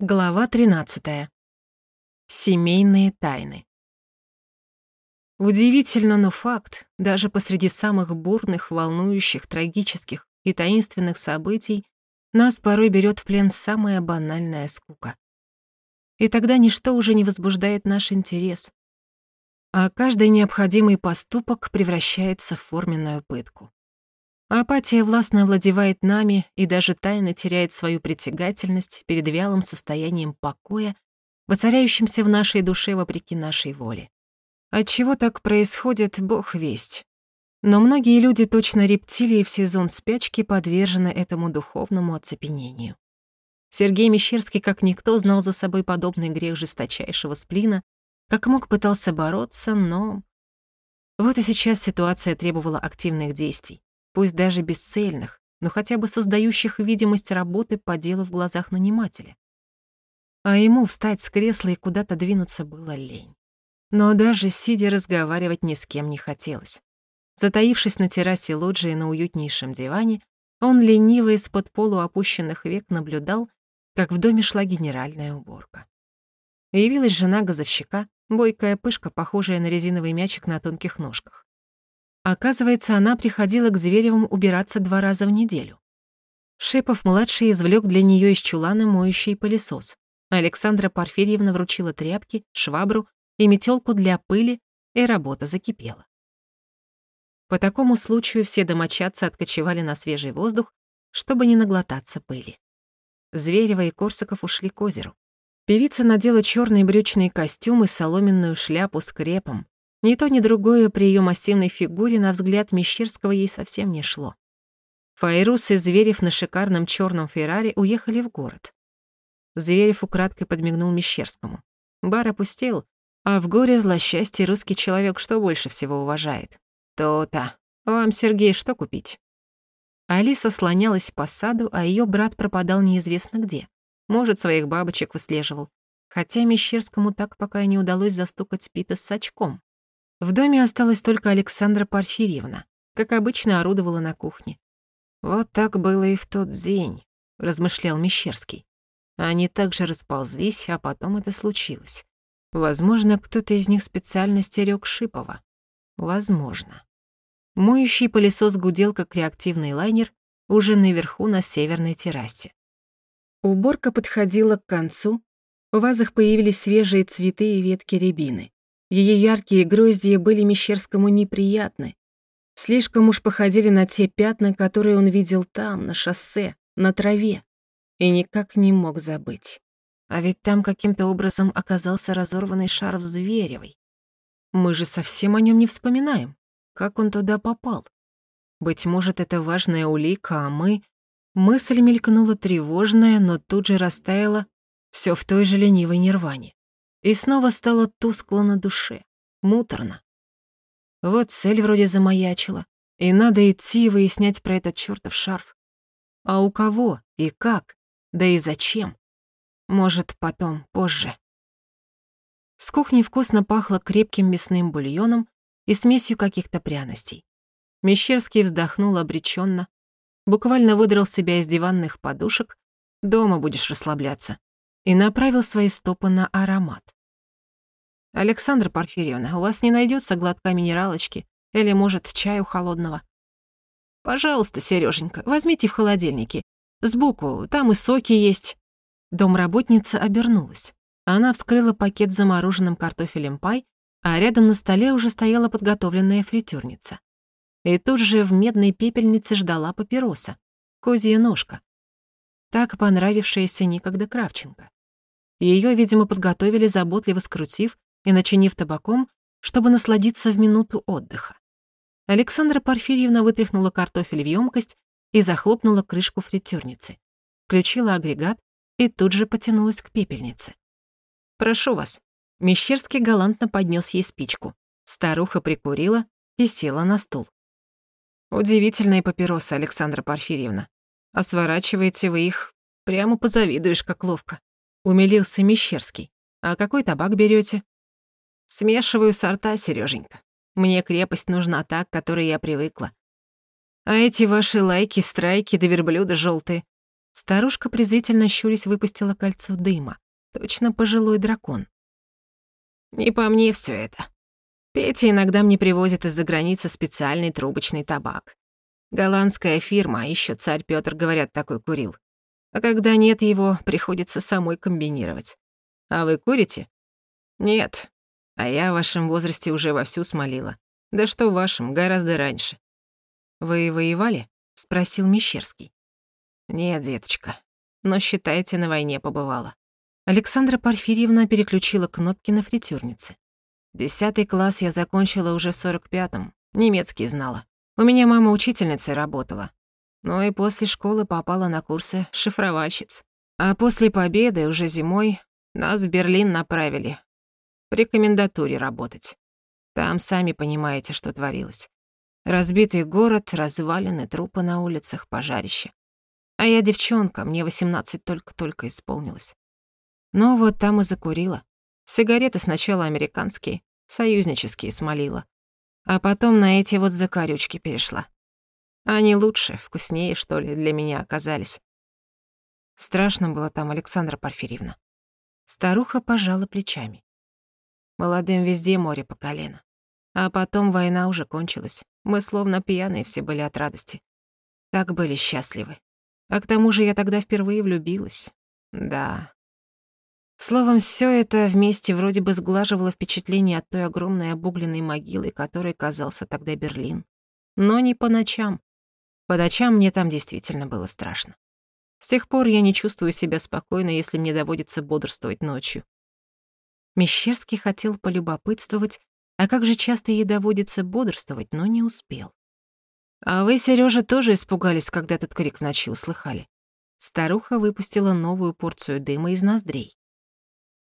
Глава 13. Семейные тайны. Удивительно, но факт, даже посреди самых бурных, волнующих, трагических и таинственных событий нас порой берет в плен самая банальная скука. И тогда ничто уже не возбуждает наш интерес, а каждый необходимый поступок превращается в форменную пытку. Апатия властно овладевает нами и даже тайно теряет свою притягательность перед вялым состоянием покоя, воцаряющимся в нашей душе вопреки нашей воле. Отчего так происходит, бог весть. Но многие люди, точно рептилии в сезон спячки, подвержены этому духовному оцепенению. Сергей Мещерский, как никто, знал за собой подобный грех жесточайшего сплина, как мог пытался бороться, но... Вот и сейчас ситуация требовала активных действий пусть даже бесцельных, но хотя бы создающих видимость работы по делу в глазах нанимателя. А ему встать с кресла и куда-то двинуться было лень. Но даже сидя разговаривать ни с кем не хотелось. Затаившись на террасе лоджии на уютнейшем диване, он лениво из-под полуопущенных век наблюдал, как в доме шла генеральная уборка. Явилась жена газовщика, бойкая пышка, похожая на резиновый мячик на тонких ножках. Оказывается, она приходила к Зверевым убираться два раза в неделю. Шепов-младший извлек для нее из чулана моющий пылесос. Александра Порфирьевна вручила тряпки, швабру и метелку для пыли, и работа закипела. По такому случаю все домочадцы откочевали на свежий воздух, чтобы не наглотаться пыли. Зверева и Корсаков ушли к озеру. Певица надела черный брючный костюм и соломенную шляпу с крепом, ни то, ни другое при её массивной фигуре на взгляд Мещерского ей совсем не шло. Файрус и Зверев на шикарном чёрном Феррари уехали в город. Зверев украдкой подмигнул Мещерскому. Бар опустел, а в горе злосчастье русский человек что больше всего уважает? То-то. Вам, Сергей, что купить? Алиса слонялась по саду, а её брат пропадал неизвестно где. Может, своих бабочек выслеживал. Хотя Мещерскому так пока и не удалось застукать Пита с очком. В доме осталась только Александра Порфирьевна, как обычно орудовала на кухне. «Вот так было и в тот день», — размышлял Мещерский. Они также расползлись, а потом это случилось. Возможно, кто-то из них специально стерег Шипова. Возможно. Моющий пылесос гудел, как реактивный лайнер, уже наверху на северной террасе. Уборка подходила к концу, в вазах появились свежие цветы и ветки рябины. Ее яркие гроздья были Мещерскому неприятны. Слишком уж походили на те пятна, которые он видел там, на шоссе, на траве. И никак не мог забыть. А ведь там каким-то образом оказался разорванный шар Зверевой. Мы же совсем о нем не вспоминаем. Как он туда попал? Быть может, это важная улика, а мы... Мысль мелькнула тревожная, но тут же растаяла все в той же ленивой нирване. И снова стало тускло на душе, муторно. Вот цель вроде замаячила, и надо идти и выяснять про этот чёртов шарф. А у кого и как, да и зачем? Может, потом, позже. С кухни вкусно пахло крепким мясным бульоном и смесью каких-то пряностей. Мещерский вздохнул обреченно, буквально выдрал себя из диванных подушек, дома будешь расслабляться, и направил свои стопы на аромат. «Александра Порфирьевна, у вас не найдется глотка минералочки или, может, чаю холодного?» «Пожалуйста, Сереженька, возьмите в холодильнике. Сбоку, там и соки есть». Домработница обернулась. Она вскрыла пакет с замороженным картофелем пай, а рядом на столе уже стояла подготовленная фритюрница. И тут же в медной пепельнице ждала папироса, козья ножка, так понравившаяся некогда Кравченко. Ее, видимо, подготовили, заботливо скрутив и начинив табаком, чтобы насладиться в минуту отдыха. Александра Порфирьевна вытряхнула картофель в емкость и захлопнула крышку фритюрницы, включила агрегат и тут же потянулась к пепельнице. «Прошу вас». Мещерский галантно поднес ей спичку. Старуха прикурила и села на стул. «Удивительные папиросы, Александра Порфирьевна. А сворачиваете вы их, прямо позавидуешь, как ловко. Умилился Мещерский. А какой табак берете? Смешиваю сорта, Сереженька. Мне крепость нужна та, к которой я привыкла. А эти ваши лайки, страйки да верблюда желтые. Старушка презрительно щурясь выпустила кольцо дыма. Точно пожилой дракон. «Не по мне все это. Петя иногда мне привозит из-за границы специальный трубочный табак. Голландская фирма, а еще царь Петр, говорят, такой курил. А когда нет его, приходится самой комбинировать. А вы курите? Нет. А я в вашем возрасте уже вовсю смолила. Да что в вашем, гораздо раньше. Вы воевали? Спросил Мещерский. Нет, деточка. Но считайте, на войне побывала. Александра Порфирьевна переключила кнопки на фритюрнице. Десятый класс я закончила уже в сорок пятом. Немецкий знала. У меня мама учительницей работала. Ну и после школы попала на курсы шифровальщиц. А после победы, уже зимой, нас в Берлин направили. В рекомендатуре работать. Там сами понимаете, что творилось. Разбитый город, развалины, трупы на улицах, пожарище. А я девчонка, мне 18 только-только исполнилось. Ну вот там и закурила. Сигареты сначала американские, союзнические смолила. А потом на эти вот закорючки перешла. Они лучше, вкуснее, что ли, для меня оказались. Страшно было там, Александра Порфирьевна. Старуха пожала плечами. Молодым везде море по колено. А потом война уже кончилась. Мы словно пьяные все были от радости. Так были счастливы. А к тому же я тогда впервые влюбилась. Да. Словом, все это вместе вроде бы сглаживало впечатление от той огромной обугленной могилы, которой казался тогда Берлин. Но не по ночам. По ночам мне там действительно было страшно. С тех пор я не чувствую себя спокойно, если мне доводится бодрствовать ночью. Мещерский хотел полюбопытствовать, а как же часто ей доводится бодрствовать, но не успел. А вы, Сережа, тоже испугались, когда тут крик в ночи услыхали? Старуха выпустила новую порцию дыма из ноздрей.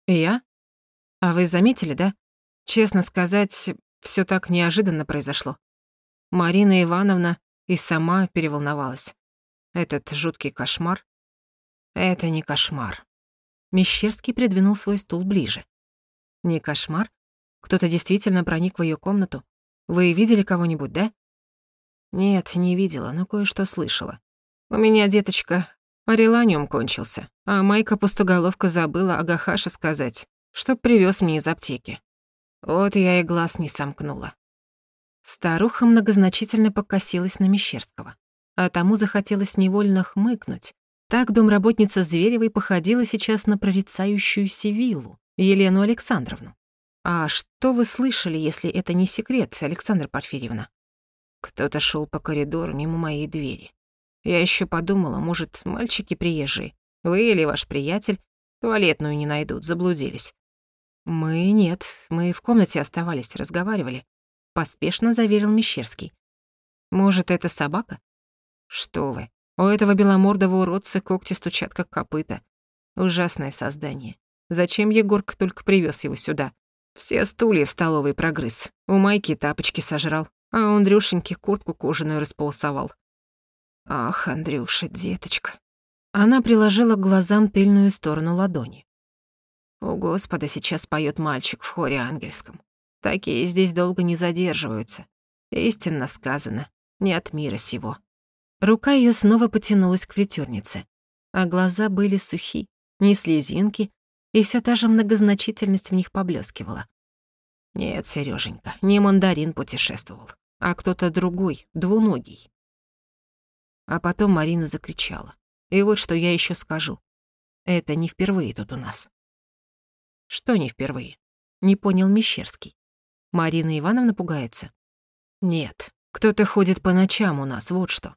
Я? А вы заметили, да? Честно сказать, все так неожиданно произошло. Марина Ивановна и сама переволновалась. Этот жуткий кошмар? Это не кошмар. Мещерский придвинул свой стул ближе. Не кошмар? Кто-то действительно проник в ее комнату? Вы видели кого-нибудь, да? Нет, не видела, но кое-что слышала. У меня, деточка, ореланиум кончился, а Майка-пустоголовка забыла Агахаше сказать, чтоб привез мне из аптеки. Вот я и глаз не сомкнула. Старуха многозначительно покосилась на Мещерского, а тому захотелось невольно хмыкнуть. Так домработница Зверевой походила сейчас на прорицающую Сивиллу, Елену Александровну. «А что вы слышали, если это не секрет, Александра Порфирьевна?» Кто-то шел по коридору мимо моей двери. Я еще подумала, может, мальчики приезжие, вы или ваш приятель, туалетную не найдут, заблудились. Мы нет, мы в комнате оставались, разговаривали. Поспешно заверил Мещерский. Может, это собака? Что вы, у этого беломордого уродца когти стучат, как копыта. Ужасное создание. Зачем Егорка только привез его сюда? Все стулья в столовой прогрыз. У Майки тапочки сожрал, а у Андрюшеньки куртку кожаную располосовал. Ах, Андрюша, деточка. Она приложила к глазам тыльную сторону ладони. О, Господа, сейчас поет мальчик в хоре ангельском. Такие здесь долго не задерживаются. Истинно сказано, не от мира сего. Рука ее снова потянулась к фритюрнице, а глаза были сухи, ни слезинки, и все та же многозначительность в них поблескивала. Нет, Сереженька, не мандарин путешествовал а кто-то другой, двуногий. А потом Марина закричала. И вот что я еще скажу. Это не впервые тут у нас. Что не впервые? Не понял Мещерский. Марина Ивановна пугается? Нет, кто-то ходит по ночам у нас, вот что.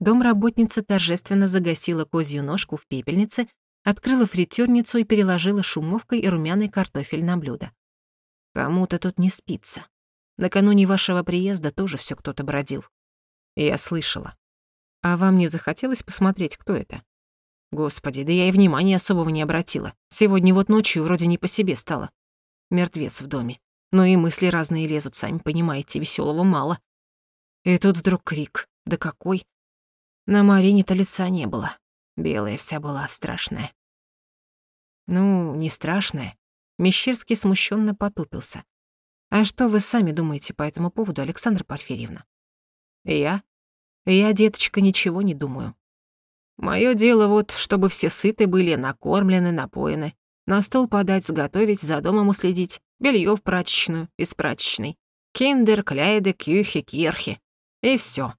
Домработница торжественно загасила козью ножку в пепельнице, открыла фритюрницу и переложила шумовкой и румяный картофель на блюдо. Кому-то тут не спится. Накануне вашего приезда тоже все кто-то бродил. Я слышала. А вам не захотелось посмотреть, кто это? Господи, да я и внимания особого не обратила. Сегодня вот ночью вроде не по себе стало. Мертвец в доме. Но и мысли разные лезут, сами понимаете, веселого мало. И тут вдруг крик. Да какой? На Марине-то лица не было. Белая вся была, страшная. Ну, не страшная. Мещерский смущенно потупился. А что вы сами думаете по этому поводу, Александра Порфирьевна? Я? Я, деточка, ничего не думаю. Моё дело вот, чтобы все сыты были, накормлены, напоены. На стол подать, сготовить, за домом уследить. Белье в прачечную, из прачечной. Киндер, кляйды, кюхи, кирхи. И всё.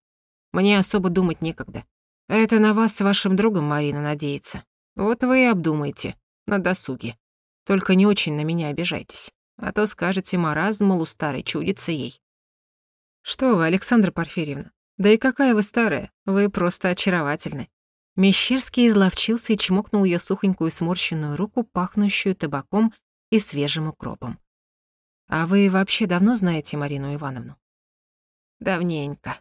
Мне особо думать некогда. Это на вас с вашим другом Марина надеется. Вот вы и обдумайте. На досуге. Только не очень на меня обижайтесь. А то скажете, маразм, мол, у старой чудится ей. Что вы, Александра Порфирьевна? Да и какая вы старая. Вы просто очаровательны. Мещерский изловчился и чмокнул ее сухонькую сморщенную руку, пахнущую табаком и свежим укропом. «А вы вообще давно знаете Марину Ивановну?» «Давненько.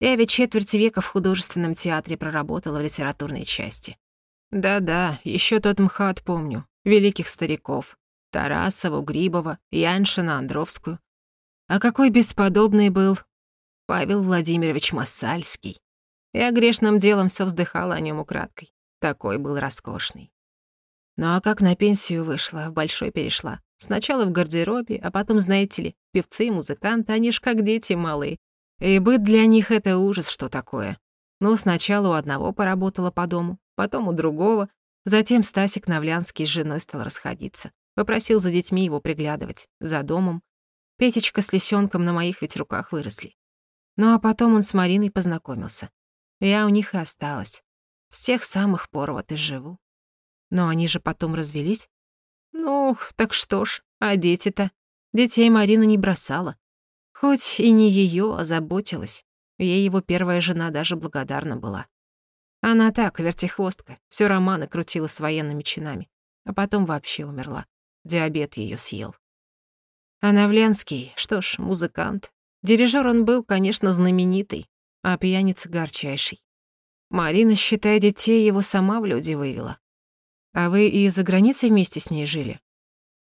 Я ведь четверть века в художественном театре проработала в литературной части. Да-да, еще тот МХАТ помню, великих стариков. Тарасову, Грибова, Яншина, Андровскую. А какой бесподобный был Павел Владимирович Массальский. Я грешным делом все вздыхала о нем украдкой. Такой был роскошный. Ну а как на пенсию вышла, в большой перешла. Сначала в гардеробе, а потом, знаете ли, певцы и музыканты, они ж как дети малые. И быт для них — это ужас, что такое. Ну, сначала у одного поработала по дому, потом у другого. Затем Стасик Навлянский с женой стал расходиться. Попросил за детьми его приглядывать, за домом. Петечка с лисенком на моих ведь руках выросли. Ну а потом он с Мариной познакомился. Я у них и осталась. С тех самых пор вот и живу. Но они же потом развелись. Ну, так что ж, а дети-то? Детей Марина не бросала. Хоть и не её, а заботилась. Ей его первая жена даже благодарна была. Она так, вертихвостка, всё романы крутила с военными чинами, а потом вообще умерла. Диабет её съел. А Навленский, что ж, музыкант. Дирижёр он был, конечно, знаменитый, а пьяница горчайший. Марина, считай, детей его сама в люди вывела. А вы и за границей вместе с ней жили?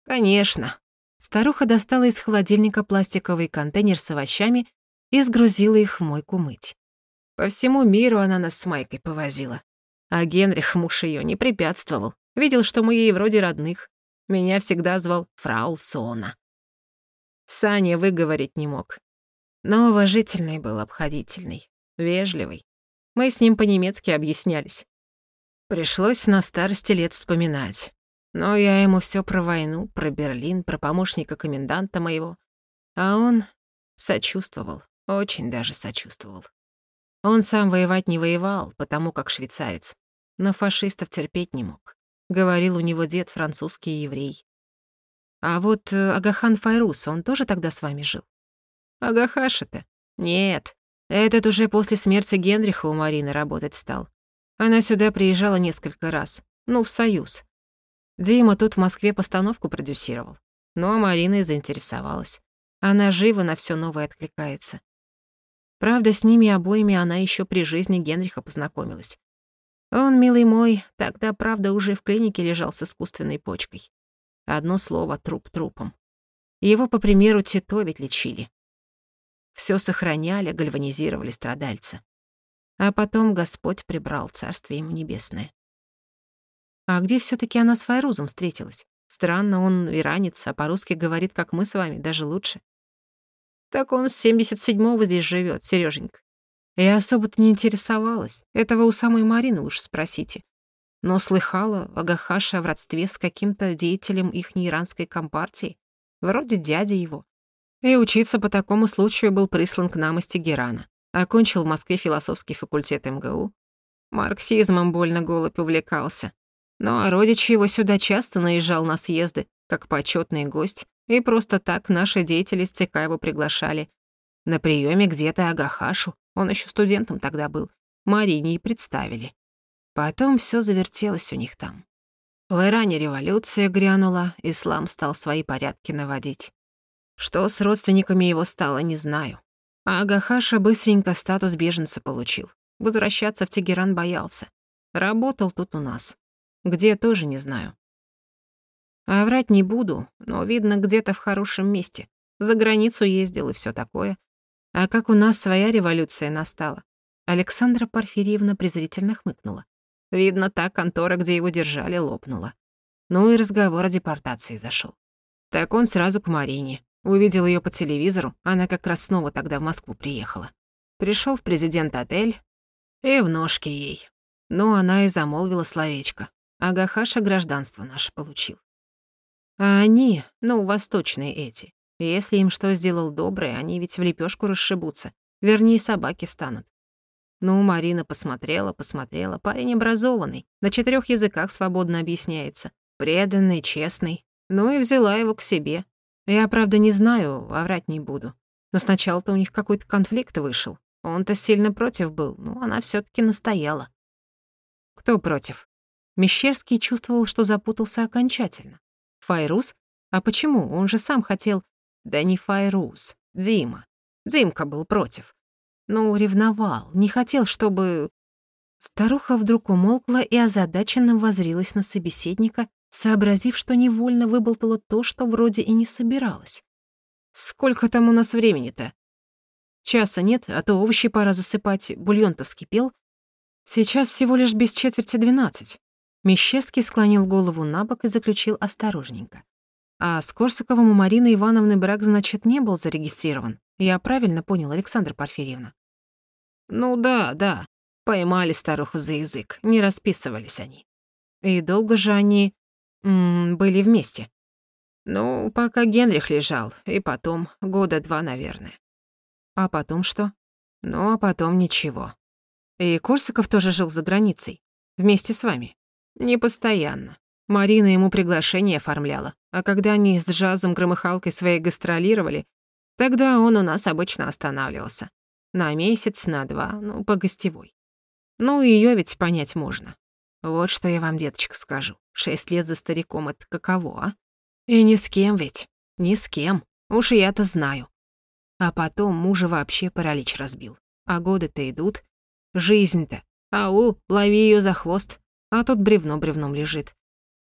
Конечно. Старуха достала из холодильника пластиковый контейнер с овощами и сгрузила их в мойку мыть. По всему миру она нас с Майкой повозила. А Генрих, муж её, не препятствовал. Видел, что мы ей вроде родных. Меня всегда звал фрау Сона. Саня выговорить не мог. Но уважительный был, обходительный, вежливый. Мы с ним по-немецки объяснялись. Пришлось на старости лет вспоминать. Но я ему все про войну, про Берлин, про помощника коменданта моего. А он сочувствовал, очень даже сочувствовал. Он сам воевать не воевал, потому как швейцарец, но фашистов терпеть не мог. Говорил, у него дед французский еврей. А вот э, Агахан Файрус, он тоже тогда с вами жил? Агахаша-то? Нет. Этот уже после смерти Генриха у Марины работать стал. Она сюда приезжала несколько раз. Ну, в Союз. Дима тут в Москве постановку продюсировал. Ну, а Марина и заинтересовалась. Она живо на все новое откликается. Правда, с ними обоими она еще при жизни Генриха познакомилась. Он, милый мой, тогда, правда, уже в клинике лежал с искусственной почкой. Одно слово — труп трупом. Его, по примеру, Тито ведь лечили. Все сохраняли, гальванизировали страдальца. А потом Господь прибрал Царствие ему небесное. А где все таки она с Файрузом встретилась? Странно, он иранец, а по-русски говорит, как мы с вами, даже лучше. Так он с 77-го здесь живет, Сереженька. Я особо-то не интересовалась. Этого у самой Марины лучше спросите. Но слыхала Агахаша в родстве с каким-то деятелем ихней иранской компартии. Вроде дядя его. И учиться по такому случаю был прислан к нам из Тегерана. Окончил в Москве философский факультет МГУ. Марксизмом больно голубь увлекался. Но родич его сюда часто наезжал на съезды, как почетный гость, и просто так наши деятели с его приглашали. На приеме где-то Агахашу, он еще студентом тогда был, Марине и представили. Потом все завертелось у них там. В Иране революция грянула, ислам стал свои порядки наводить. Что с родственниками его стало, не знаю. А Агахаша быстренько статус беженца получил. Возвращаться в Тегеран боялся. Работал тут у нас. Где, тоже не знаю. А врать не буду, но, видно, где-то в хорошем месте. За границу ездил и все такое. А как у нас своя революция настала? Александра Порфирьевна презрительно хмыкнула. Видно, та контора, где его держали, лопнула. Ну и разговор о депортации зашел. Так он сразу к Марине. Увидел ее по телевизору, она как раз снова тогда в Москву приехала. Пришел в президент-отель и в ножки ей. Ну, она и замолвила словечко. Агахаша гражданство наше получил. А они, ну, восточные эти, если им что сделал доброе, они ведь в лепешку расшибутся. Вернее, собаки станут. Ну, Марина посмотрела, посмотрела. Парень образованный, на четырех языках свободно объясняется. Преданный, честный. Ну и взяла его к себе. Я, правда, не знаю, а врать не буду. Но сначала-то у них какой-то конфликт вышел. Он-то сильно против был, но она все таки настояла. Кто против? Мещерский чувствовал, что запутался окончательно. Файрус? А почему? Он же сам хотел... Да не Файрус, Дима. Димка был против. Ну, ревновал, не хотел, чтобы... Старуха вдруг умолкла и озадаченно возрилась на собеседника, сообразив, что невольно выболтала то, что вроде и не собиралась. «Сколько там у нас времени-то?» «Часа нет, а то овощи пора засыпать, бульон-то вскипел». «Сейчас всего лишь без четверти двенадцать». Мещерский склонил голову на бок и заключил осторожненько. «А с Корсаковым у Марины Ивановны брак, значит, не был зарегистрирован. Я правильно понял, Александра Порфирьевна?» Ну да, да. Поймали старуху за язык, не расписывались они. И долго же они м, были вместе? Ну, пока Генрих лежал, и потом, года два, наверное. А потом что? Ну, а потом ничего. И Корсаков тоже жил за границей, вместе с вами? Не постоянно. Марина ему приглашение оформляла, а когда они с джазом громыхалкой своей гастролировали, тогда он у нас обычно останавливался. На месяц, на два, ну, по гостевой. Ну, ее ведь понять можно. Вот что я вам, деточка, скажу. Шесть лет за стариком — это каково, а? И ни с кем ведь. Ни с кем. Уж я-то знаю. А потом мужа вообще паралич разбил. А годы-то идут. Жизнь-то. Ау, лови ее за хвост. А тут бревно бревном лежит.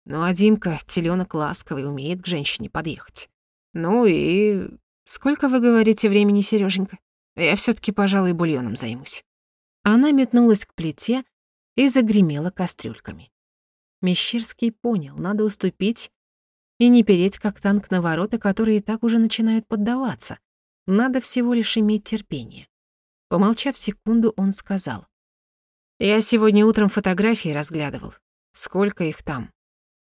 Ну, а Димка, телёнок ласковый, умеет к женщине подъехать. Ну и... Сколько, вы говорите, времени, Серёженька? Я все таки пожалуй, бульоном займусь». Она метнулась к плите и загремела кастрюльками. Мещерский понял, надо уступить и не переть, как танк на ворота, которые и так уже начинают поддаваться. Надо всего лишь иметь терпение. Помолчав секунду, он сказал. «Я сегодня утром фотографии разглядывал. Сколько их там.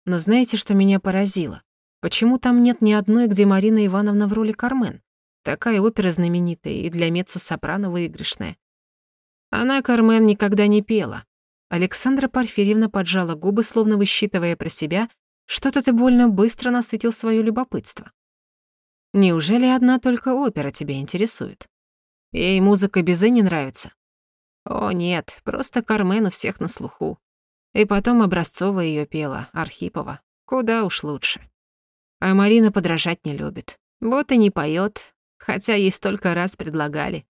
Но знаете, что меня поразило? Почему там нет ни одной, где Марина Ивановна в роли Кармен? Такая опера знаменитая и для меццо-сопрано выигрышная. Она Кармен никогда не пела. Александра Порфирьевна поджала губы, словно высчитывая про себя, что-то ты больно быстро насытил свое любопытство. Неужели одна только опера тебя интересует? Ей музыка безы не нравится? О, нет, просто Кармен у всех на слуху. И потом Образцова ее пела, Архипова. Куда уж лучше. А Марина подражать не любит. Вот и не поет, хотя ей столько раз предлагали.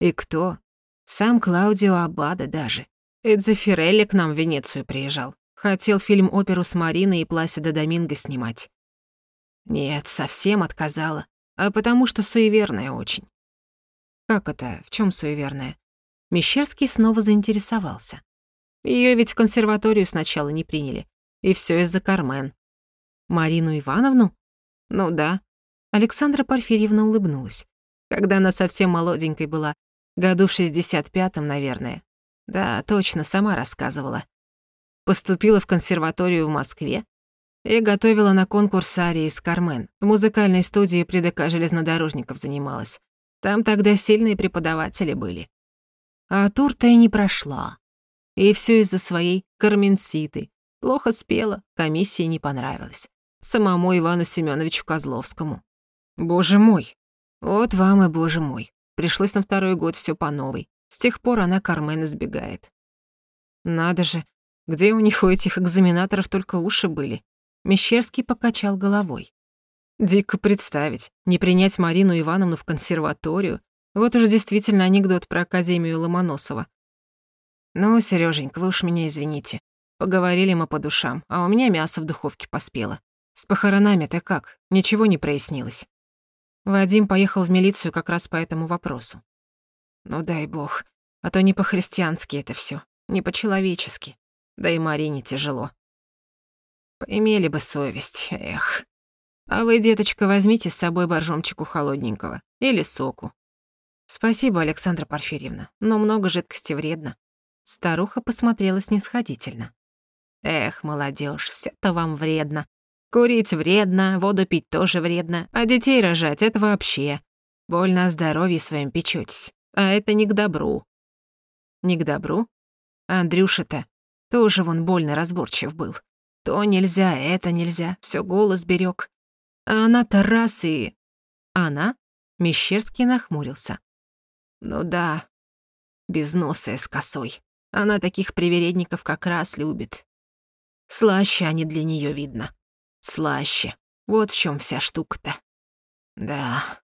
И кто? Сам Клаудио Аббада даже. Эдзе Фирелли к нам в Венецию приезжал. Хотел фильм-оперу с Мариной и Пласидо Доминго снимать. Нет, совсем отказала. А потому что суеверная очень. Как это? В чем суеверная? Мещерский снова заинтересовался. Ее ведь в консерваторию сначала не приняли. И все из-за Кармен. Марину Ивановну? Ну да. Александра Порфирьевна улыбнулась. Когда она совсем молоденькой была, году в 65-м, наверное. Да, точно, сама рассказывала. Поступила в консерваторию в Москве и готовила на конкурс арии с Кармен. В музыкальной студии при железнодорожников занималась. Там тогда сильные преподаватели были. А тур-то и не прошла. И все из-за своей Карменситы. Плохо спела, комиссии не понравилось. Самому Ивану Семеновичу Козловскому. Боже мой. Вот вам и боже мой. Пришлось на второй год все по новой. С тех пор она Кармен избегает. Надо же, где у них у этих экзаменаторов только уши были? Мещерский покачал головой. Дико представить, не принять Марину Ивановну в консерваторию. Вот уже действительно анекдот про Академию Ломоносова. Ну, Серёженька, вы уж меня извините. Поговорили мы по душам, а у меня мясо в духовке поспело. С похоронами-то как? Ничего не прояснилось. Вадим поехал в милицию как раз по этому вопросу. Ну дай бог, а то не по-христиански это все, не по-человечески. Да и Марине тяжело. Поимели бы совесть, эх. А вы, деточка, возьмите с собой боржомчику холодненького или соку. Спасибо, Александра Порфирьевна, но много жидкости вредно. Старуха посмотрела снисходительно. Эх, молодежь, все-то вам вредно. Курить вредно, воду пить тоже вредно, а детей рожать — это вообще. Больно о здоровье своем печётесь, а это не к добру. Не к добру? Андрюша-то тоже вон больно разборчив был. То нельзя, это нельзя, все голос берег. А она-то раз и... Она? Мещерский нахмурился. Ну да, безносая с косой. Она таких привередников как раз любит. Слаще они для нее видно. Слаще. Вот в чем вся штука-то. Да,